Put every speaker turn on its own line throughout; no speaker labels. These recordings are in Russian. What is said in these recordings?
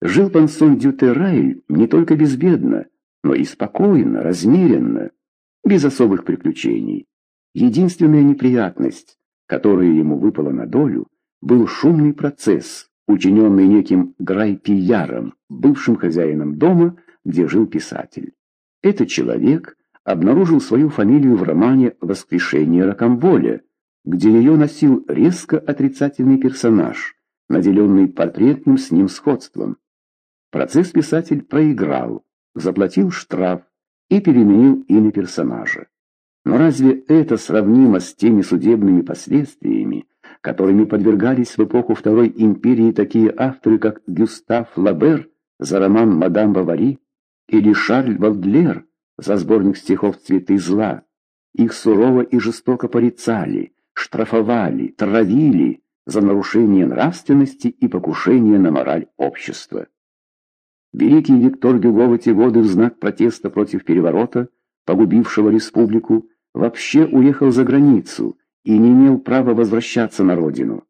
Жил Пансон Дютерайль не только безбедно, но и спокойно, размеренно, без особых приключений. Единственная неприятность, которая ему выпала на долю, был шумный процесс, учиненный неким Грайпияром, бывшим хозяином дома, где жил писатель. Этот человек обнаружил свою фамилию в романе «Воскрешение Рокамболя», где ее носил резко отрицательный персонаж, наделенный портретным с ним сходством. Процесс писатель проиграл, заплатил штраф и переменил имя персонажа. Но разве это сравнимо с теми судебными последствиями, которыми подвергались в эпоху Второй империи такие авторы, как Гюстав Лабер за роман «Мадам Бавари» или Шарль Валдлер за сборник стихов «Цветы зла»? Их сурово и жестоко порицали, штрафовали, травили за нарушение нравственности и покушение на мораль общества. Великий Виктор Гюго в эти годы в знак протеста против переворота, погубившего республику, вообще уехал за границу и не имел права возвращаться на родину.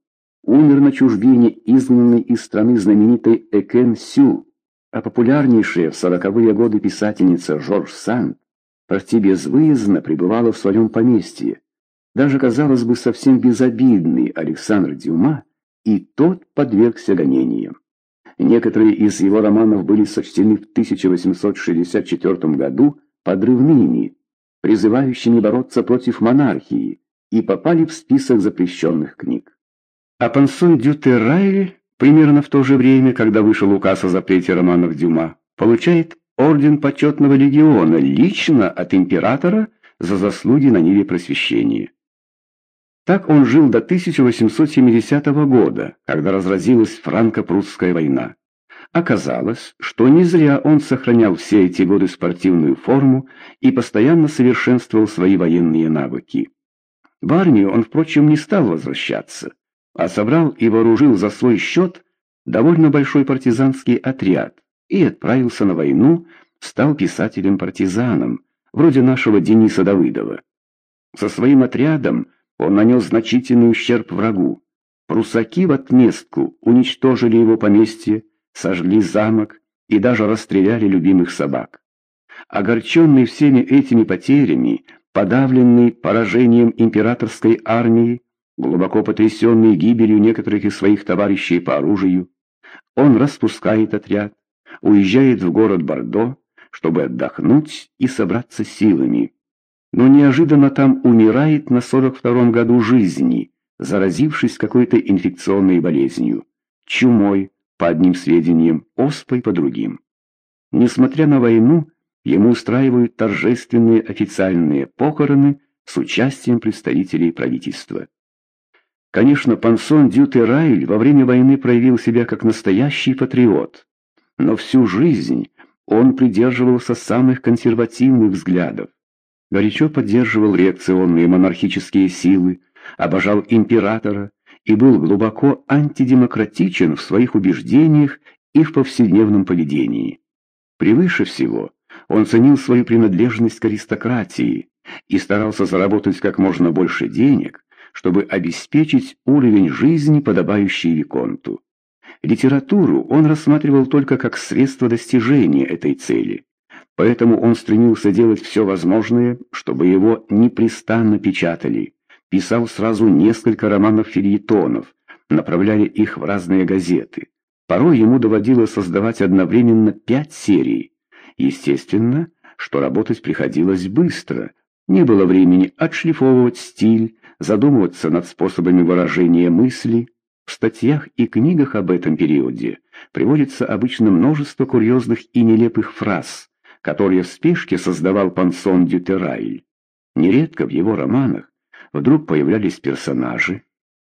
Умер на чужбине, изгнанный из страны знаменитой Экен Сю, а популярнейшая в сороковые годы писательница Жорж Санд почти безвыездно пребывала в своем поместье. Даже, казалось бы, совсем безобидный Александр Дюма и тот подвергся гонениям. Некоторые из его романов были сочтены в 1864 году подрывными, призывающими бороться против монархии, и попали в список запрещенных книг. А Пансон Дютеррайль, примерно в то же время, когда вышел указ о запрете романов Дюма, получает орден почетного легиона лично от императора за заслуги на ниве просвещения. Так он жил до 1870 года, когда разразилась франко-прусская война. Оказалось, что не зря он сохранял все эти годы спортивную форму и постоянно совершенствовал свои военные навыки. В армию он, впрочем, не стал возвращаться, а собрал и вооружил за свой счет довольно большой партизанский отряд и отправился на войну, стал писателем-партизаном, вроде нашего Дениса Давыдова. Со своим отрядом он нанес значительный ущерб врагу. Прусаки в отместку уничтожили его поместье, сожгли замок и даже расстреляли любимых собак. Огорченный всеми этими потерями, подавленный поражением императорской армии, глубоко потрясенный гибелью некоторых из своих товарищей по оружию, он распускает отряд, уезжает в город Бордо, чтобы отдохнуть и собраться силами но неожиданно там умирает на 42-м году жизни, заразившись какой-то инфекционной болезнью, чумой по одним сведениям, оспой по другим. Несмотря на войну, ему устраивают торжественные официальные похороны с участием представителей правительства. Конечно, Пансон Дютерайль во время войны проявил себя как настоящий патриот, но всю жизнь он придерживался самых консервативных взглядов горячо поддерживал реакционные монархические силы, обожал императора и был глубоко антидемократичен в своих убеждениях и в повседневном поведении. Превыше всего он ценил свою принадлежность к аристократии и старался заработать как можно больше денег, чтобы обеспечить уровень жизни, подобающий Виконту. Литературу он рассматривал только как средство достижения этой цели. Поэтому он стремился делать все возможное, чтобы его непрестанно печатали. Писал сразу несколько романов-фильетонов, направляли их в разные газеты. Порой ему доводилось создавать одновременно пять серий. Естественно, что работать приходилось быстро. Не было времени отшлифовывать стиль, задумываться над способами выражения мысли. В статьях и книгах об этом периоде приводится обычно множество курьезных и нелепых фраз, которые в спешке создавал Пансон Дютерайль. Нередко в его романах вдруг появлялись персонажи,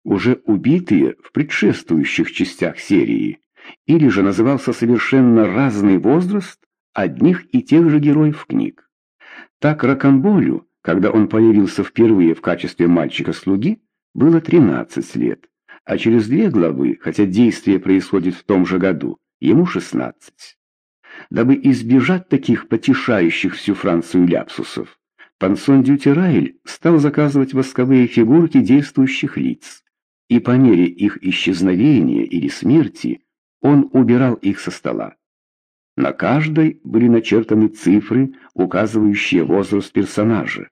уже убитые в предшествующих частях серии, или же назывался совершенно разный возраст одних и тех же героев книг. Так Рокамболю, когда он появился впервые в качестве мальчика-слуги, было 13 лет, а через две главы, хотя действие происходит в том же году, ему 16. Дабы избежать таких потешающих всю Францию ляпсусов, Пансон Дютерайль стал заказывать восковые фигурки действующих лиц, и по мере их исчезновения или смерти он убирал их со стола. На каждой были начертаны цифры, указывающие возраст персонажа.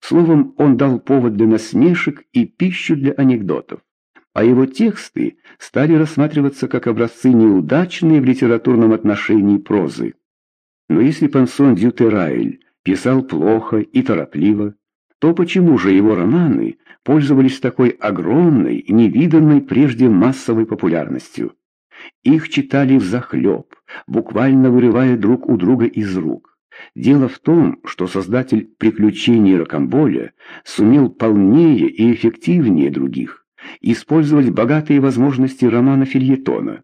Словом, он дал повод для насмешек и пищу для анекдотов, а его тексты стали рассматриваться как образцы неудачные в литературном отношении прозы. Но если Пансон Дютерайль писал плохо и торопливо, то почему же его романы пользовались такой огромной, невиданной прежде массовой популярностью? Их читали взахлеб, буквально вырывая друг у друга из рук. Дело в том, что создатель «Приключений Рокамболя» сумел полнее и эффективнее других использовать богатые возможности романа Фильетона.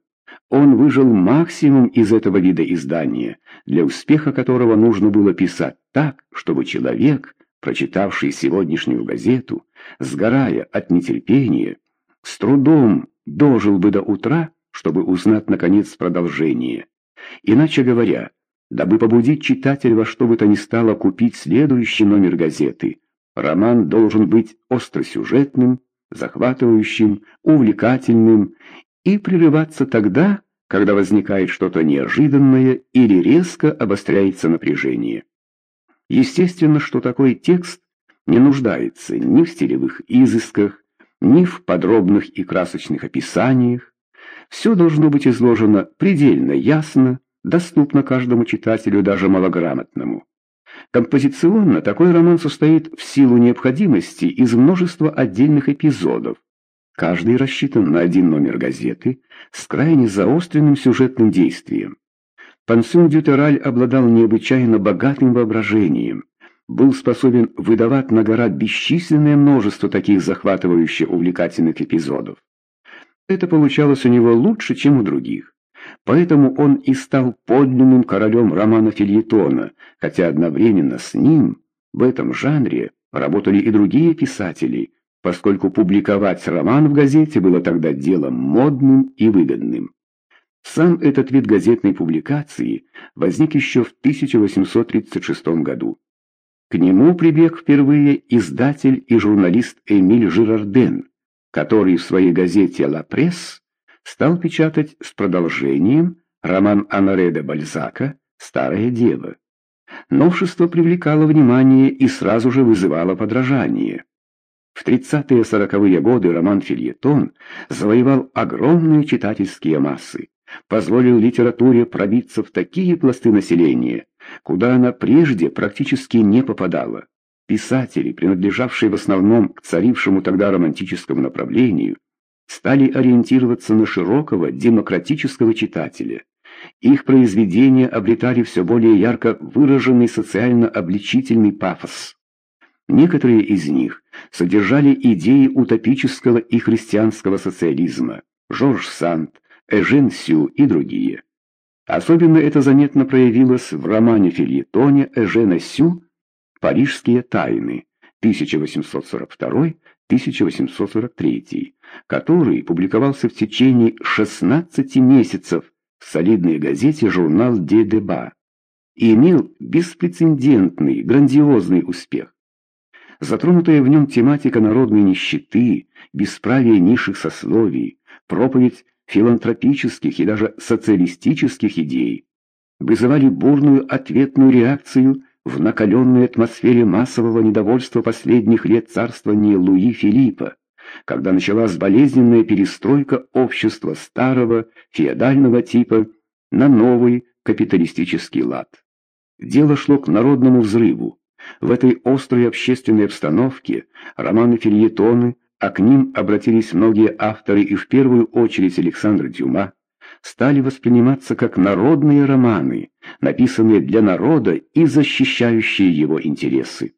Он выжил максимум из этого вида издания, для успеха которого нужно было писать так, чтобы человек, прочитавший сегодняшнюю газету, сгорая от нетерпения, с трудом дожил бы до утра, чтобы узнать, наконец, продолжение. Иначе говоря, дабы побудить читателя во что бы то ни стало купить следующий номер газеты, роман должен быть остросюжетным, захватывающим, увлекательным и прерываться тогда, когда возникает что-то неожиданное или резко обостряется напряжение. Естественно, что такой текст не нуждается ни в стилевых изысках, ни в подробных и красочных описаниях, все должно быть изложено предельно ясно, доступно каждому читателю, даже малограмотному. Композиционно такой роман состоит в силу необходимости из множества отдельных эпизодов. Каждый рассчитан на один номер газеты с крайне заостренным сюжетным действием. Пансюн Дютераль обладал необычайно богатым воображением, был способен выдавать на гора бесчисленное множество таких захватывающе увлекательных эпизодов. Это получалось у него лучше, чем у других. Поэтому он и стал подлинным королем романа Фильетона, хотя одновременно с ним в этом жанре работали и другие писатели, поскольку публиковать роман в газете было тогда делом модным и выгодным. Сам этот вид газетной публикации возник еще в 1836 году. К нему прибег впервые издатель и журналист Эмиль Жирарден, который в своей газете «Ла Пресс» стал печатать с продолжением роман Анаре де Бальзака «Старая дева». Новшество привлекало внимание и сразу же вызывало подражание. В 30-40-е годы роман «Фильетон» завоевал огромные читательские массы, позволил литературе пробиться в такие пласты населения, куда она прежде практически не попадала. Писатели, принадлежавшие в основном к царившему тогда романтическому направлению, стали ориентироваться на широкого демократического читателя. Их произведения обретали все более ярко выраженный социально-обличительный пафос. Некоторые из них содержали идеи утопического и христианского социализма. Жорж Санд, Эжен Сю и другие. Особенно это заметно проявилось в романе-фильетоне Эжена Сю Парижские тайны 1842-1843, который публиковался в течение 16 месяцев в солидной газете журнал «Де Деба» и имел беспрецедентный, грандиозный успех. Затронутая в нем тематика народной нищеты, бесправия низших сословий, проповедь филантропических и даже социалистических идей вызывали бурную ответную реакцию в накаленной атмосфере массового недовольства последних лет царствования Луи Филиппа, когда началась болезненная перестройка общества старого феодального типа на новый капиталистический лад. Дело шло к народному взрыву. В этой острой общественной обстановке романы-фильетоны, а к ним обратились многие авторы и в первую очередь Александр Дюма, стали восприниматься как народные романы, написанные для народа и защищающие его интересы.